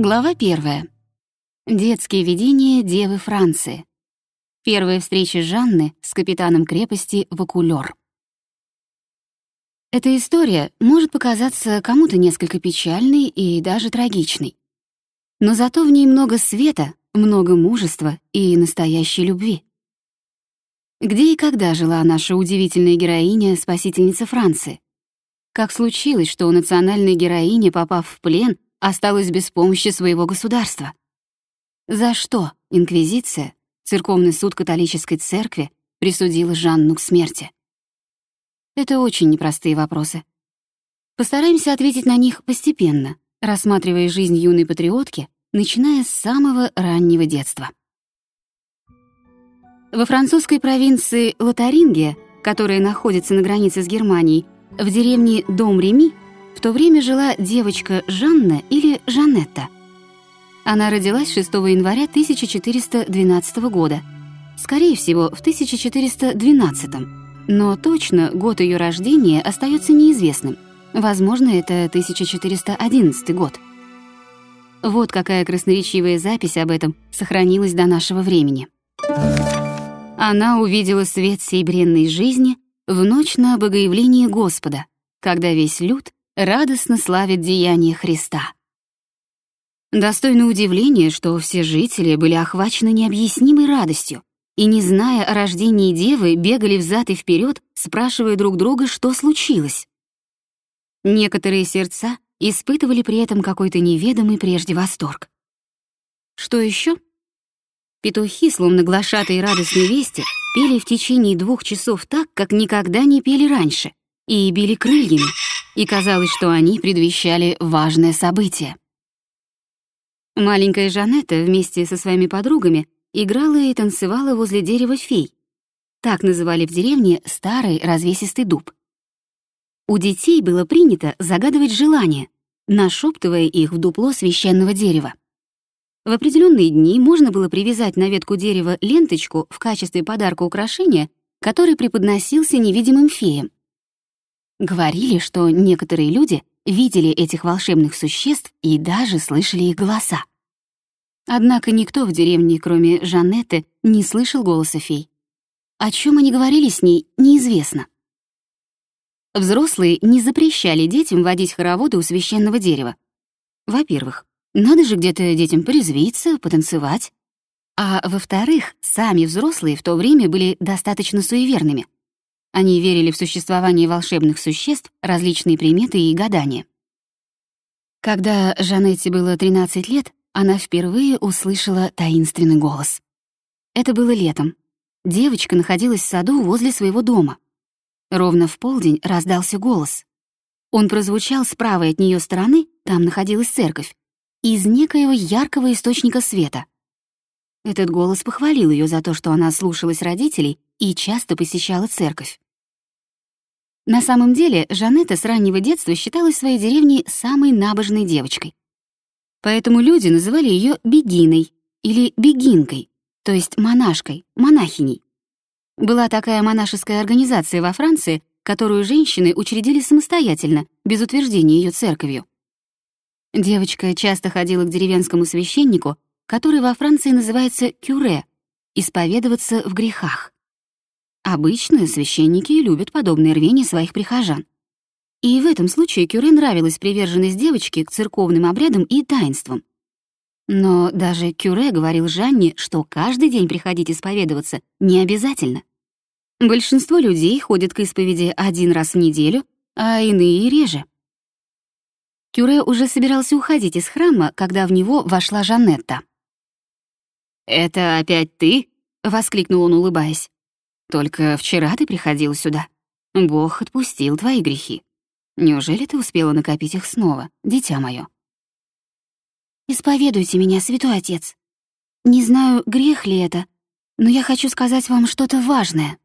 Глава первая. Детские видения Девы Франции. Первая встреча Жанны с капитаном крепости Вакулёр. Эта история может показаться кому-то несколько печальной и даже трагичной. Но зато в ней много света, много мужества и настоящей любви. Где и когда жила наша удивительная героиня, спасительница Франции? Как случилось, что национальная героиня, попав в плен, осталась без помощи своего государства? За что Инквизиция, церковный суд католической церкви, присудила Жанну к смерти? Это очень непростые вопросы. Постараемся ответить на них постепенно, рассматривая жизнь юной патриотки, начиная с самого раннего детства. Во французской провинции Лотарингия, которая находится на границе с Германией, в деревне Дом-Реми в то время жила девочка Жанна или Жанетта. Она родилась 6 января 1412 года, скорее всего, в 1412, но точно год ее рождения остается неизвестным. Возможно, это 1411 год. Вот какая красноречивая запись об этом сохранилась до нашего времени. Она увидела свет сей бренной жизни в ночь на богоявление Господа, когда весь люд радостно славит деяния Христа. Достойно удивления, что все жители были охвачены необъяснимой радостью и, не зная о рождении девы, бегали взад и вперед, спрашивая друг друга, что случилось. Некоторые сердца испытывали при этом какой-то неведомый прежде восторг. Что еще? Петухи, словно глашатые радостной вести, пели в течение двух часов так, как никогда не пели раньше, и били крыльями, и казалось, что они предвещали важное событие. Маленькая Жанетта вместе со своими подругами играла и танцевала возле дерева фей. Так называли в деревне старый развесистый дуб. У детей было принято загадывать желания, нашептывая их в дупло священного дерева. В определенные дни можно было привязать на ветку дерева ленточку в качестве подарка украшения, который преподносился невидимым феям. Говорили, что некоторые люди видели этих волшебных существ и даже слышали их голоса. Однако никто в деревне, кроме Жанетты, не слышал голоса фей. О чем они говорили с ней, неизвестно. Взрослые не запрещали детям водить хороводы у священного дерева. Во-первых, надо же где-то детям порезвиться, потанцевать. А во-вторых, сами взрослые в то время были достаточно суеверными — они верили в существование волшебных существ, различные приметы и гадания. Когда Жанетте было 13 лет, она впервые услышала таинственный голос. Это было летом. Девочка находилась в саду возле своего дома. Ровно в полдень раздался голос. Он прозвучал с правой от нее стороны, там находилась церковь, из некоего яркого источника света. Этот голос похвалил ее за то, что она слушалась родителей и часто посещала церковь. На самом деле, Жанетта с раннего детства считалась в своей деревне самой набожной девочкой. Поэтому люди называли ее Бегиной или Бегинкой, то есть монашкой, монахиней. Была такая монашеская организация во Франции, которую женщины учредили самостоятельно, без утверждения ее церковью. Девочка часто ходила к деревенскому священнику, который во Франции называется кюре, исповедоваться в грехах. Обычно священники любят подобные рвения своих прихожан. И в этом случае Кюре нравилась приверженность девочки к церковным обрядам и таинствам. Но даже Кюре говорил Жанне, что каждый день приходить исповедоваться не обязательно. Большинство людей ходят к исповеди один раз в неделю, а иные — реже. Кюре уже собирался уходить из храма, когда в него вошла Жанетта. «Это опять ты?» — воскликнул он, улыбаясь. Только вчера ты приходил сюда. Бог отпустил твои грехи. Неужели ты успела накопить их снова, дитя мое? Исповедуйте меня, святой отец. Не знаю, грех ли это, но я хочу сказать вам что-то важное.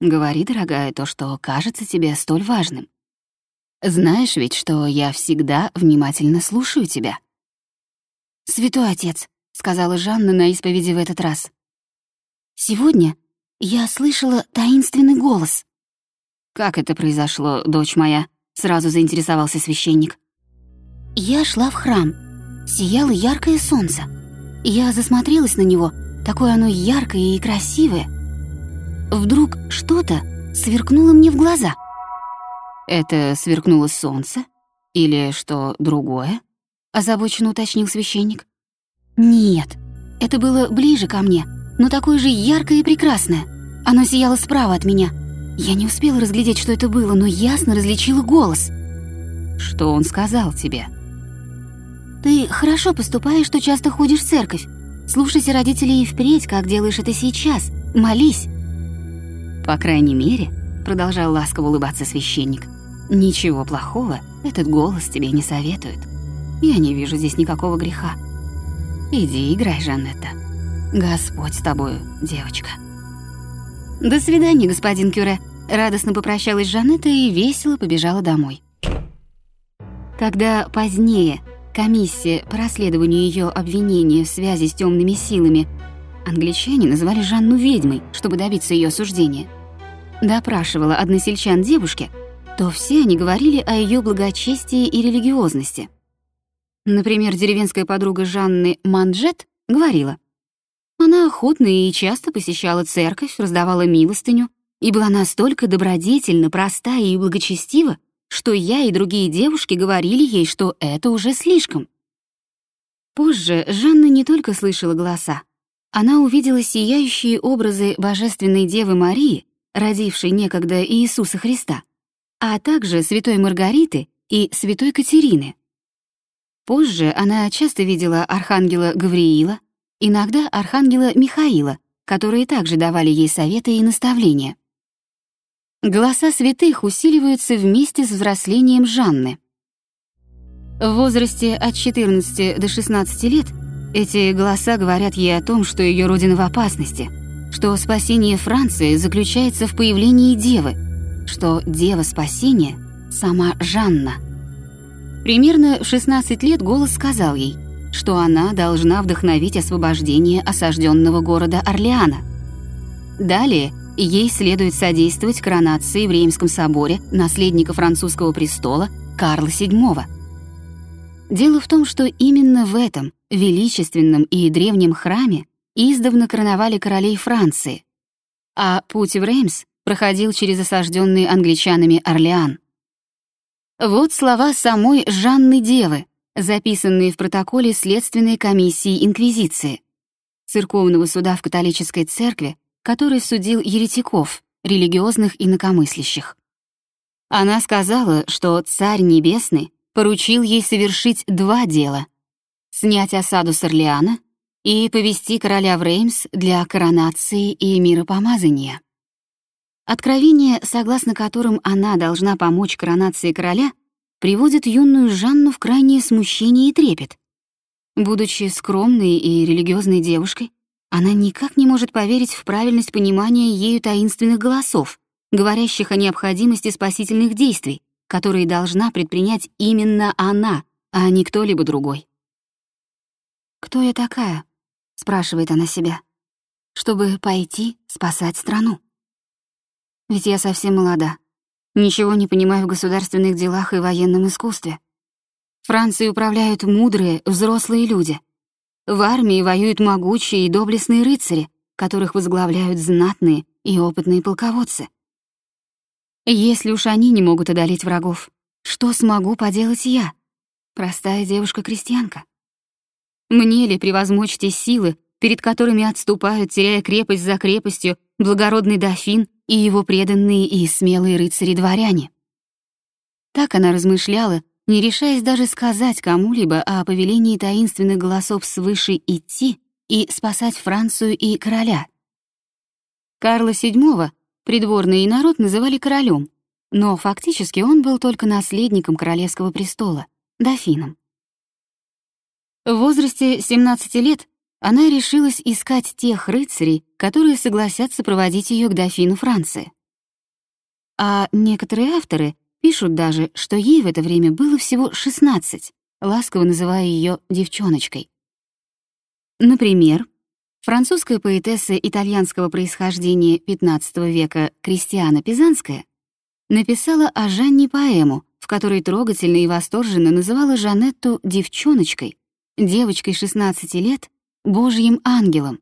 Говори, дорогая, то, что кажется тебе столь важным. Знаешь ведь, что я всегда внимательно слушаю тебя. «Святой отец», — сказала Жанна на исповеди в этот раз. «Сегодня я слышала таинственный голос. «Как это произошло, дочь моя?» — сразу заинтересовался священник. «Я шла в храм. сияло яркое солнце. Я засмотрелась на него, такое оно яркое и красивое. Вдруг что-то сверкнуло мне в глаза. «Это сверкнуло солнце? Или что другое?» — озабоченно уточнил священник. «Нет, это было ближе ко мне, но такое же яркое и прекрасное. Оно сияло справа от меня. Я не успела разглядеть, что это было, но ясно различила голос». «Что он сказал тебе?» «Ты хорошо поступаешь, что часто ходишь в церковь. Слушайся родителей и впредь, как делаешь это сейчас. Молись». «По крайней мере», — продолжал ласково улыбаться священник, «ничего плохого этот голос тебе не советует. Я не вижу здесь никакого греха. Иди играй, Жанетта. Господь с тобою, девочка». «До свидания, господин Кюре», — радостно попрощалась Жанетта и весело побежала домой. Когда позднее комиссия по расследованию ее обвинения в связи с темными силами англичане называли Жанну ведьмой, чтобы добиться ее осуждения, допрашивала односельчан девушки, то все они говорили о ее благочестии и религиозности. Например, деревенская подруга Жанны Манджет говорила, она охотно и часто посещала церковь, раздавала милостыню и была настолько добродетельна, проста и благочестива, что я и другие девушки говорили ей, что это уже слишком. Позже Жанна не только слышала голоса, она увидела сияющие образы Божественной Девы Марии, родившей некогда Иисуса Христа, а также Святой Маргариты и Святой Катерины. Позже она часто видела архангела Гавриила, иногда архангела Михаила, которые также давали ей советы и наставления. Голоса святых усиливаются вместе с взрослением Жанны. В возрасте от 14 до 16 лет эти голоса говорят ей о том, что ее родина в опасности, что спасение Франции заключается в появлении Девы, что Дева спасения — сама Жанна. Примерно в 16 лет голос сказал ей, что она должна вдохновить освобождение осажденного города Орлеана. Далее — Ей следует содействовать коронации в Реймском соборе наследника французского престола Карла VII. Дело в том, что именно в этом величественном и древнем храме издавна короновали королей Франции, а путь в Реймс проходил через осажденный англичанами Орлеан. Вот слова самой Жанны Девы, записанные в протоколе Следственной комиссии Инквизиции, церковного суда в католической церкви который судил еретиков, религиозных инакомыслящих. Она сказала, что Царь Небесный поручил ей совершить два дела — снять осаду с Орлеана и повести короля в Реймс для коронации и миропомазания. Откровение, согласно которым она должна помочь коронации короля, приводит юную Жанну в крайнее смущение и трепет. Будучи скромной и религиозной девушкой, она никак не может поверить в правильность понимания ею таинственных голосов, говорящих о необходимости спасительных действий, которые должна предпринять именно она, а не кто-либо другой. «Кто я такая?» — спрашивает она себя. «Чтобы пойти спасать страну. Ведь я совсем молода, ничего не понимаю в государственных делах и военном искусстве. Францией управляют мудрые, взрослые люди — в армии воюют могучие и доблестные рыцари, которых возглавляют знатные и опытные полководцы. Если уж они не могут одолеть врагов, что смогу поделать я, простая девушка-крестьянка? Мне ли превозмочь те силы, перед которыми отступают, теряя крепость за крепостью, благородный дофин и его преданные и смелые рыцари-дворяне? Так она размышляла, не решаясь даже сказать кому-либо о повелении таинственных голосов свыше идти и спасать Францию и короля. Карла VII придворный и народ называли королем, но фактически он был только наследником королевского престола, дофином. В возрасте 17 лет она решилась искать тех рыцарей, которые согласятся проводить ее к дофину Франции. А некоторые авторы Пишут даже, что ей в это время было всего 16, ласково называя ее девчоночкой. Например, французская поэтесса итальянского происхождения XV века Кристиана Пизанская написала о Жанне поэму, в которой трогательно и восторженно называла Жанетту девчоночкой девочкой 16 лет, божьим ангелом.